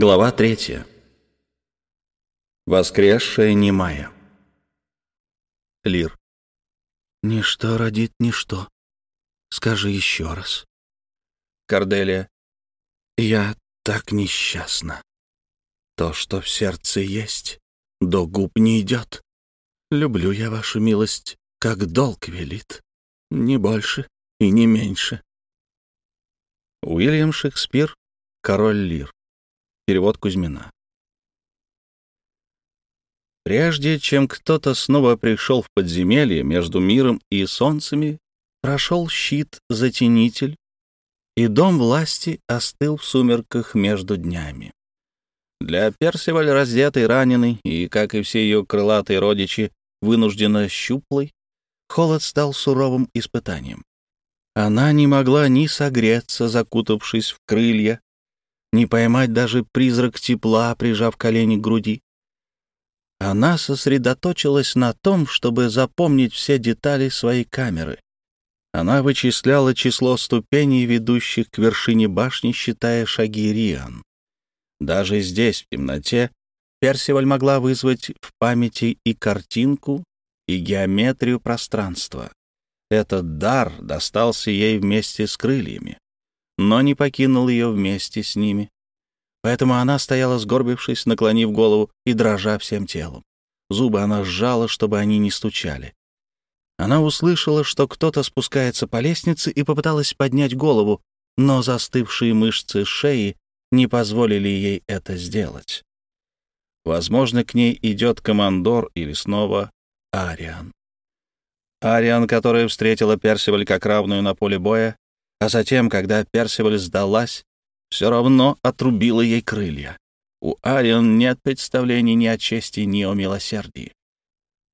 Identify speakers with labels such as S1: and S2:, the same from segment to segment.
S1: Глава третья. Воскресшая немая. Лир.
S2: «Ничто родит ничто. Скажи еще раз».
S1: Корделия.
S2: «Я так несчастна. То, что в сердце есть, до губ не идет. Люблю я вашу милость, как долг велит. Не больше и не меньше».
S1: Уильям Шекспир, Король Лир. Перевод Кузьмина. Прежде чем кто-то снова пришел в подземелье между миром и солнцами, прошел щит-затенитель, и дом власти остыл в сумерках между днями. Для Персиваль, раздетый, раненый и, как и все ее крылатые родичи, вынужденно щуплой, холод стал суровым испытанием. Она не могла ни согреться, закутавшись в крылья, не поймать даже призрак тепла, прижав колени к груди. Она сосредоточилась на том, чтобы запомнить все детали своей камеры. Она вычисляла число ступеней, ведущих к вершине башни, считая шаги Риан. Даже здесь, в темноте, Персиваль могла вызвать в памяти и картинку, и геометрию пространства. Этот дар достался ей вместе с крыльями но не покинул ее вместе с ними. Поэтому она стояла сгорбившись, наклонив голову и дрожа всем телом. Зубы она сжала, чтобы они не стучали. Она услышала, что кто-то спускается по лестнице и попыталась поднять голову, но застывшие мышцы шеи не позволили ей это сделать. Возможно, к ней идет командор или снова Ариан. Ариан, которая встретила Персиваль как равную на поле боя, а затем, когда Персиваль сдалась, все равно отрубила ей крылья. У Ариан нет представлений ни о чести, ни о милосердии.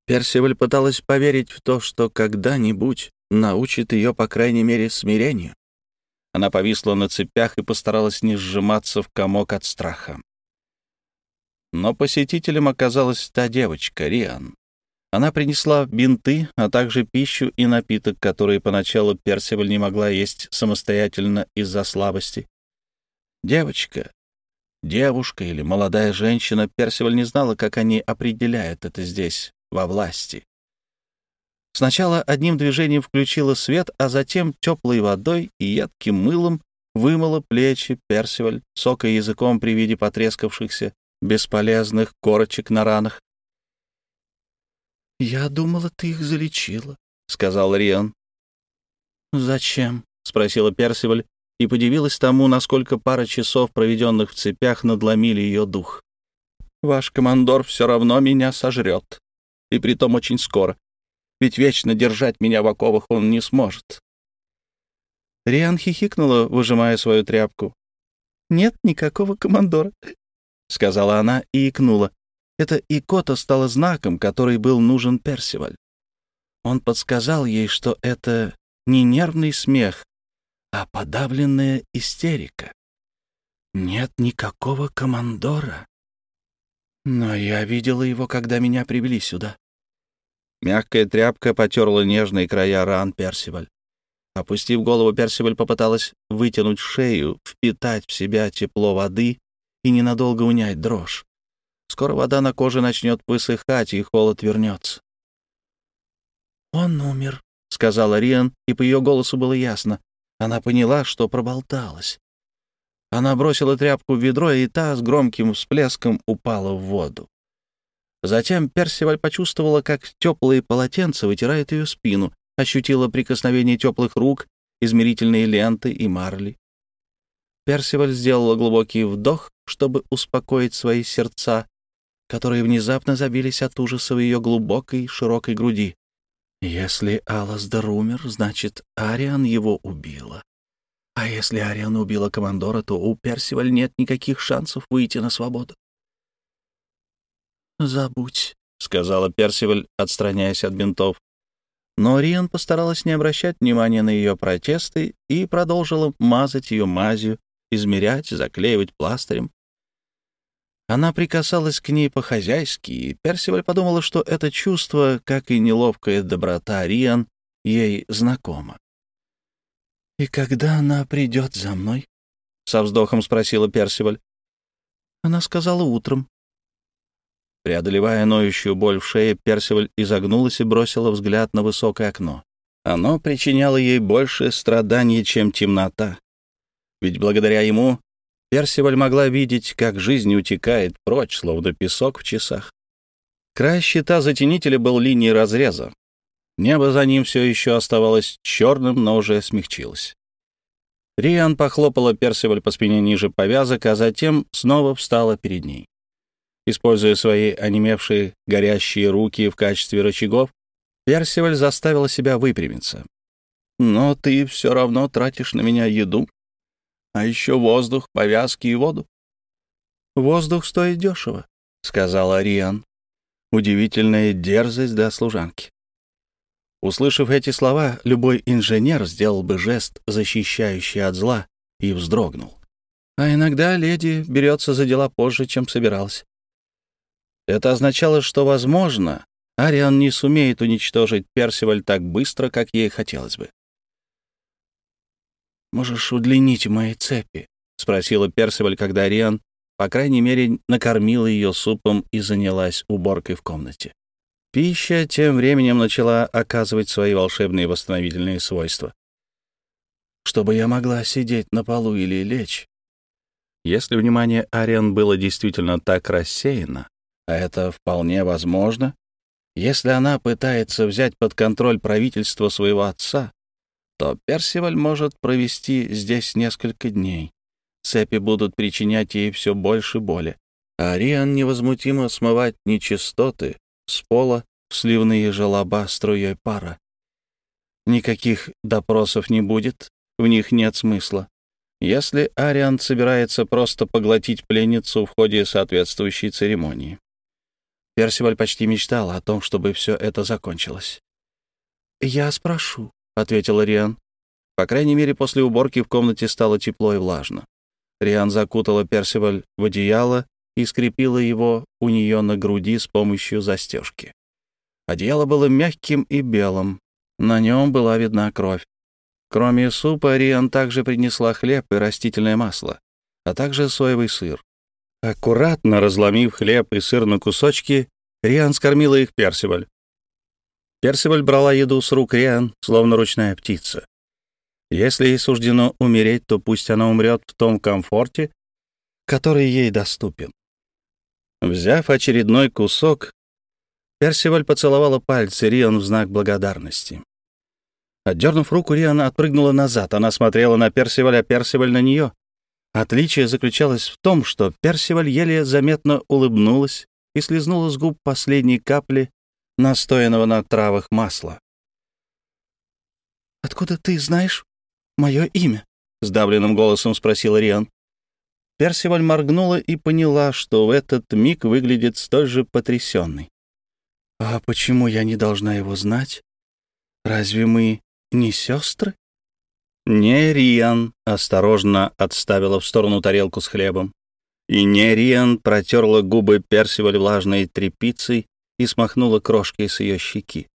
S1: Персиваль пыталась поверить в то, что когда-нибудь научит ее, по крайней мере, смирению. Она повисла на цепях и постаралась не сжиматься в комок от страха. Но посетителем оказалась та девочка, Риан. Она принесла бинты, а также пищу и напиток, которые поначалу Персиваль не могла есть самостоятельно из-за слабости. Девочка, девушка или молодая женщина, Персиваль не знала, как они определяют это здесь, во власти. Сначала одним движением включила свет, а затем теплой водой и едким мылом вымыла плечи Персиваль, сокая языком при виде потрескавшихся, бесполезных корочек на ранах.
S2: «Я думала, ты их залечила», — сказал
S1: Риан.
S2: «Зачем?»
S1: — спросила Персиваль и подивилась тому, насколько пара часов, проведенных в цепях, надломили ее дух. «Ваш командор все равно меня сожрет, и притом очень скоро, ведь вечно держать меня в оковах он не сможет». Риан хихикнула, выжимая свою тряпку.
S2: «Нет никакого командора», — сказала она и икнула. Эта икота стала знаком, который был нужен Персиваль. Он подсказал ей, что это не нервный смех, а подавленная истерика. Нет никакого командора. Но я видела его, когда меня привели сюда.
S1: Мягкая тряпка потерла нежные края ран Персиваль. Опустив голову, Персиваль попыталась вытянуть шею, впитать в себя тепло воды и ненадолго унять дрожь. Скоро вода на коже начнет высыхать, и холод вернется.
S2: «Он умер», —
S1: сказала Риан, и по ее голосу было ясно. Она поняла, что проболталась. Она бросила тряпку в ведро, и та с громким всплеском упала в воду. Затем Персиваль почувствовала, как теплые полотенца вытирают ее спину, ощутила прикосновение теплых рук, измерительные ленты и марли. Персиваль сделала глубокий вдох, чтобы успокоить свои сердца, которые внезапно забились от ужаса в ее глубокой, широкой груди. Если Аласдор умер, значит, Ариан его убила. А если Ариан убила командора, то у Персиваль нет никаких шансов выйти на свободу.
S2: «Забудь», —
S1: сказала Персиваль, отстраняясь от бинтов. Но Риан постаралась не обращать внимания на ее протесты и продолжила мазать ее мазью, измерять, заклеивать пластырем, она прикасалась к ней по-хозяйски, и Персиваль подумала, что это чувство, как и неловкая доброта Риан, ей знакомо.
S2: «И когда она придет за мной?»
S1: — со вздохом спросила Персиваль.
S2: Она сказала утром.
S1: Преодолевая ноющую боль в шее, Персиваль изогнулась и бросила взгляд на высокое окно. Оно причиняло ей больше страданий, чем темнота. Ведь благодаря ему Персиваль могла видеть, как жизнь утекает прочь, словно песок в часах. Край щита затенителя был линией разреза. Небо за ним все еще оставалось черным, но уже смягчилось. Риан похлопала Персиваль по спине ниже повязок, а затем снова встала перед ней. Используя свои онемевшие горящие руки в качестве рычагов, Персиваль заставила себя выпрямиться. «Но ты все равно тратишь на меня еду, а еще воздух, повязки и воду».
S2: «Воздух стоит дешево», — сказала Риан. Удивительная дерзость для служанки. Услышав эти слова, любой инженер сделал бы жест, защищающий от зла, и вздрогнул. А иногда леди берется за дела позже, чем собиралась. Это означало, что, возможно, Ариан не сумеет уничтожить Персиваль так быстро, как ей хотелось бы. «Можешь удлинить мои цепи?» — спросила Персиваль, когда Ариан, по крайней мере, накормила ее супом и занялась уборкой в комнате. Пища тем временем начала оказывать свои волшебные восстановительные свойства. «Чтобы я могла сидеть на полу или лечь?» Если внимание Ариан было действительно так рассеяно, а это вполне возможно. Если она пытается взять под контроль правительство своего отца, то Персиваль может провести здесь несколько дней. Цепи будут причинять ей все больше боли. А Риан невозмутимо смывать нечистоты с пола в сливные желоба струей пара. Никаких допросов не будет, в них нет смысла. Если Ариан собирается просто поглотить пленницу в ходе соответствующей церемонии. Персиваль почти мечтал о том, чтобы все это закончилось. «Я спрошу», — ответила Риан. По крайней мере, после уборки в комнате стало тепло и влажно. Риан закутала Персиваль в одеяло и скрепила его у нее на груди с помощью застежки. Одеяло было мягким и белым. На нем была видна кровь. Кроме супа, Риан также принесла хлеб и растительное масло, а также соевый сыр. Аккуратно разломив хлеб и сыр на кусочки, Риан скормила их Персиваль. Персиваль брала еду с рук Риан, словно ручная птица. Если ей суждено умереть, то пусть она умрет в том комфорте, который ей доступен. Взяв очередной кусок, Персиваль поцеловала пальцы Риан в знак благодарности. Отдернув руку, Риан отпрыгнула назад. Она смотрела на Персиваль, а Персиваль на нее. Отличие заключалось в том, что Персиваль еле заметно улыбнулась и слезнула с губ последней капли настоянного на травах масла. «Откуда ты знаешь мое имя?» — сдавленным голосом спросила Риан. Персиваль моргнула и поняла, что в этот миг выглядит столь же потрясенной. «А почему я не должна его знать? Разве мы не сестры?» «Не Риан», — осторожно отставила в сторону тарелку с хлебом. И Нериан протерла губы Персиваль влажной тряпицей и смахнула крошки с ее щеки.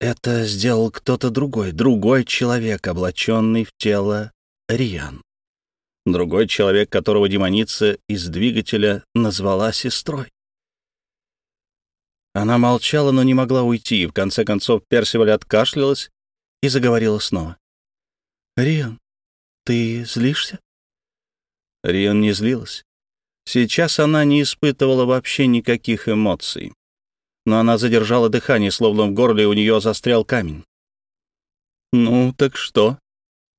S2: Это сделал кто-то другой, другой человек, облаченный в тело Риан. Другой человек, которого демоница из двигателя назвала сестрой. Она молчала, но не могла уйти, и в конце концов Персиваль откашлялась и заговорила снова. «Риан, ты злишься?» Риан не злилась. Сейчас она не испытывала вообще никаких эмоций. Но она задержала дыхание, словно в горле у нее застрял камень. «Ну, так что?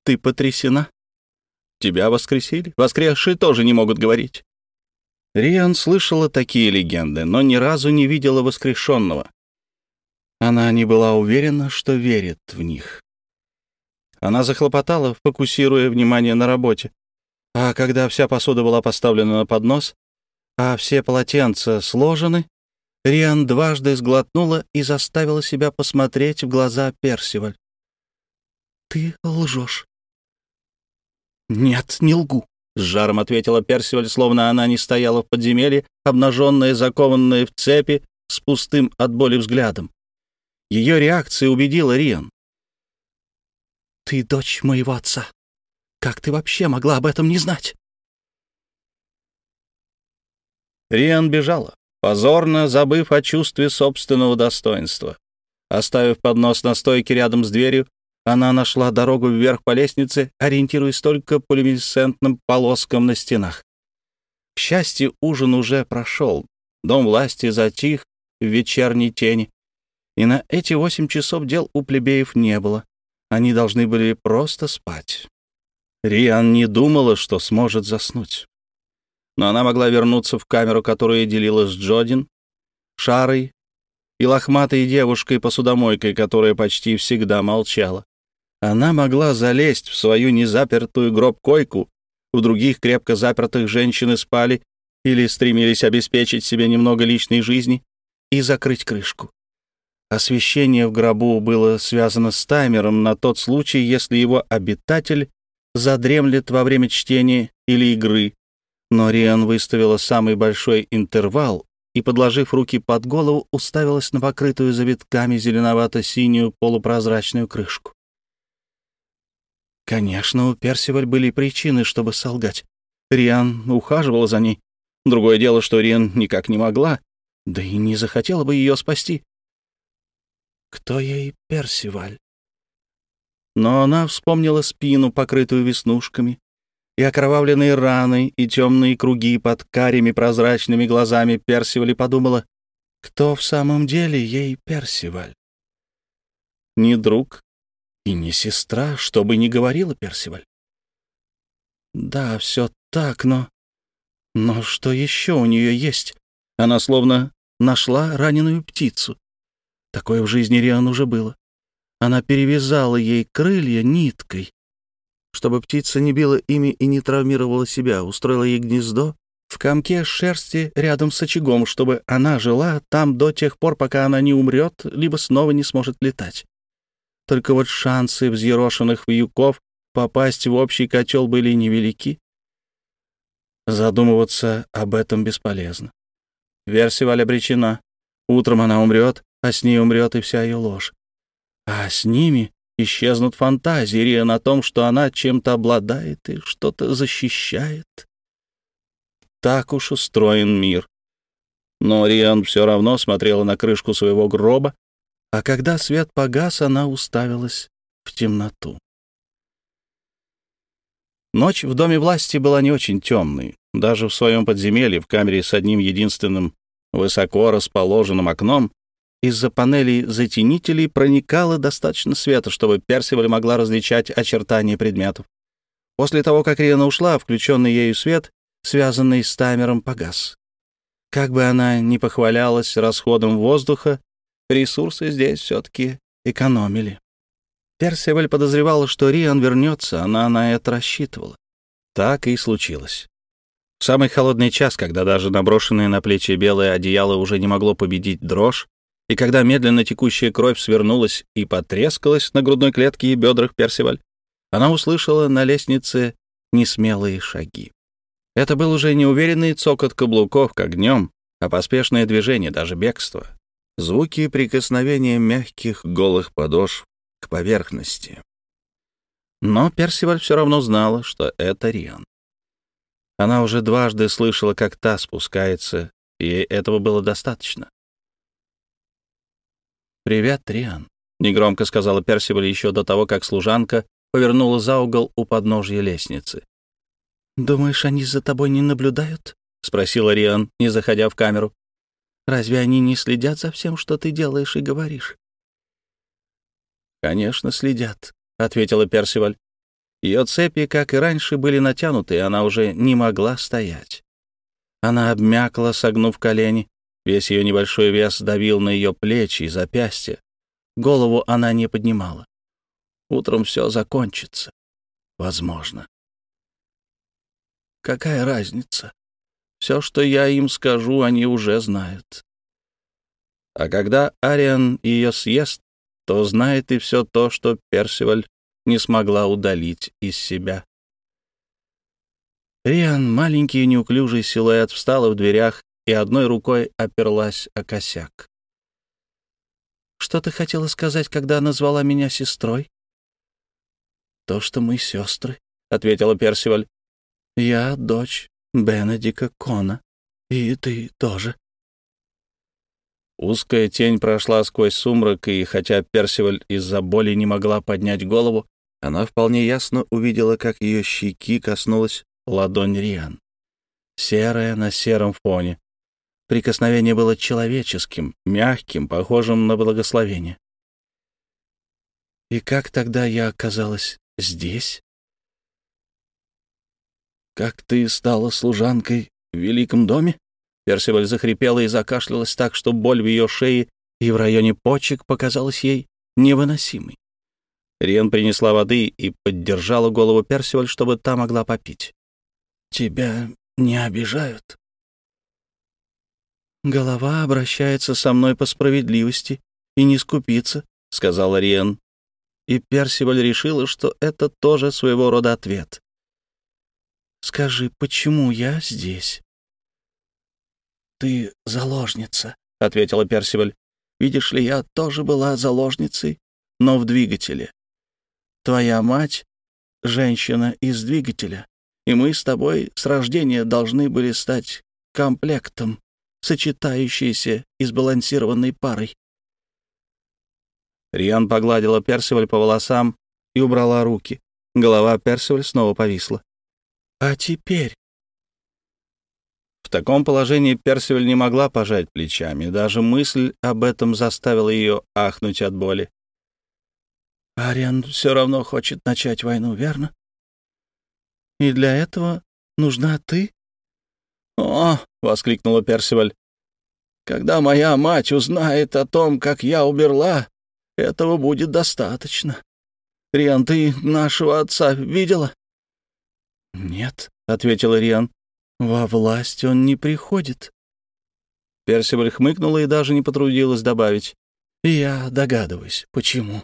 S2: Ты потрясена? Тебя воскресили? Воскресшие тоже не могут говорить». Риан слышала такие легенды, но ни разу не видела воскрешенного. Она не была уверена, что верит в них. Она захлопотала, фокусируя внимание на работе. А когда вся посуда была поставлена на поднос, а все полотенца сложены, Риан дважды сглотнула и заставила себя посмотреть в глаза Персиваль. «Ты лжешь». «Нет, не лгу», — с жаром ответила Персиваль, словно она не стояла в подземелье, обнаженная, закованная в цепи, с пустым от боли взглядом. Ее реакция убедила Риан. «Ты дочь моего отца. Как ты вообще могла об этом не знать?»
S1: Риан бежала, позорно забыв о чувстве собственного достоинства. Оставив поднос на стойке рядом с дверью, она нашла дорогу вверх по лестнице, ориентируясь только по люминесцентным полоскам на стенах. К счастью, ужин уже прошел. Дом власти затих в вечерней тени. И на эти восемь часов дел у плебеев не было. Они должны были просто спать. Риан не думала, что сможет заснуть. Но она могла вернуться в камеру, которую делила с Джодин, Шарой и лохматой девушкой-посудомойкой, которая почти всегда молчала. Она могла залезть в свою незапертую гроб-койку, у других крепко запертых женщины спали или стремились обеспечить себе немного личной жизни и закрыть крышку. Освещение в гробу было связано с таймером на тот случай, если его обитатель задремлет во время чтения или игры, но Риан выставила самый большой интервал и, подложив руки под голову, уставилась на покрытую завитками зеленовато-синюю полупрозрачную крышку. Конечно, у Персиваль были причины, чтобы солгать. Риан ухаживала за ней. Другое дело, что Риан никак не могла, да и не захотела бы ее спасти. Кто ей Персиваль? Но она вспомнила спину, покрытую веснушками, и окровавленные раны, и темные круги под карими прозрачными глазами Персиваль подумала, кто в самом деле ей Персиваль? Не друг и не сестра, что бы ни говорила Персиваль. Да, все так, но... Но что еще у нее есть? Она словно нашла раненую птицу. Такое в жизни Риан уже было. Она перевязала ей крылья ниткой, чтобы птица не била ими и не травмировала себя, устроила ей гнездо в комке шерсти рядом с очагом, чтобы она жила там до тех пор, пока она не умрет, либо снова не сможет летать. Только вот шансы взъерошенных вьюков попасть в общий котел были невелики. Задумываться об этом бесполезно. Версиваль обречена. Утром она умрет, а с ней умрет и вся ее ложь. А с ними исчезнут фантазии Риан о том, что она чем-то обладает и что-то защищает. Так уж устроен мир. Но Риан все равно смотрела на крышку своего гроба, а когда свет погас, она уставилась в темноту. Ночь в Доме власти была не очень темной. Даже в своем подземелье, в камере с одним единственным высоко расположенным окном, из-за панелей затенителей проникало достаточно света, чтобы Персиваль могла различать очертания предметов. После того, как Риана ушла, включенный ею свет, связанный с таймером, погас. Как бы она ни похвалялась расходом воздуха, ресурсы здесь все-таки экономили. Персиваль подозревала, что Риан вернется, она на это рассчитывала. Так и случилось. В самый холодный час, когда даже наброшенное на плечи белое одеяло уже не могло победить дрожь, и когда медленно текущая кровь свернулась и потрескалась на грудной клетке и бедрах Персиваль, она услышала на лестнице несмелые шаги. Это был уже неуверенный цокот каблуков, как днем, а поспешное движение, даже бегство. Звуки прикосновения мягких голых подошв к поверхности. Но Персиваль все равно знала, что это Риан. Она уже дважды слышала, как та спускается, и этого было достаточно. «Привет, Триан», — негромко сказала Персиваль еще до того, как служанка повернула за угол у подножья лестницы. «Думаешь, они за тобой не наблюдают?» — спросила Риан, не заходя в камеру. «Разве они не следят за всем, что ты делаешь и говоришь?» «Конечно, следят», — ответила Персиваль. Ее цепи, как и раньше, были натянуты, и она уже не могла стоять. Она обмякла, согнув колени, Весь ее небольшой вес давил на ее плечи и запястья. Голову она не поднимала. Утром все закончится. Возможно. Какая разница? Все, что я им скажу, они уже знают. А когда Ариан ее съест, то знает и все то, что Персиваль не смогла удалить из себя. Риан, маленький неуклюжий силуэт, встала в дверях и одной рукой оперлась о косяк. «Что ты хотела сказать, когда назвала меня сестрой?» «То, что мы сестры», — ответила Персиваль. «Я дочь Бенедика Кона.
S2: И ты тоже.
S1: Узкая тень прошла сквозь сумрак, и хотя Персиваль из-за боли не могла поднять голову, она вполне ясно увидела, как ее щеки коснулась ладонь Риан. Серая на сером фоне. Прикосновение было человеческим, мягким, похожим на благословение. И как тогда я оказалась здесь? Как ты стала служанкой в великом доме? Персиваль захрипела и закашлялась так, что боль в ее шее и в районе почек показалась ей невыносимой. Риан принесла воды и поддержала голову Персиваль, чтобы та могла попить.
S2: «Тебя не обижают?»
S1: «Голова обращается со мной по справедливости и не скупится», — сказала Риан. И Персиваль решила, что это тоже своего рода ответ. «Скажи, почему я здесь?»
S2: «Ты заложница», — ответила Персиваль. «Видишь ли, я тоже была заложницей, но в двигателе. Твоя мать — женщина из двигателя, и мы с тобой с рождения должны были стать комплектом, сочетающейся и сбалансированной парой».
S1: Риан погладила Персиваль по волосам и убрала руки. Голова Персиваль снова повисла.
S2: «А теперь
S1: в таком положении Персиваль не могла пожать плечами. Даже мысль об этом заставила ее ахнуть от боли.
S2: «Ариан все равно хочет начать войну, верно? И для этого нужна ты?»
S1: «О!» — воскликнула Персиваль. «Когда моя мать узнает о том, как я умерла, этого будет достаточно. Риан, ты нашего отца видела?»
S2: «Нет», — ответила Риан. Во власть он не приходит.
S1: Персиваль хмыкнула и даже не потрудилась добавить.
S2: Я догадываюсь, почему.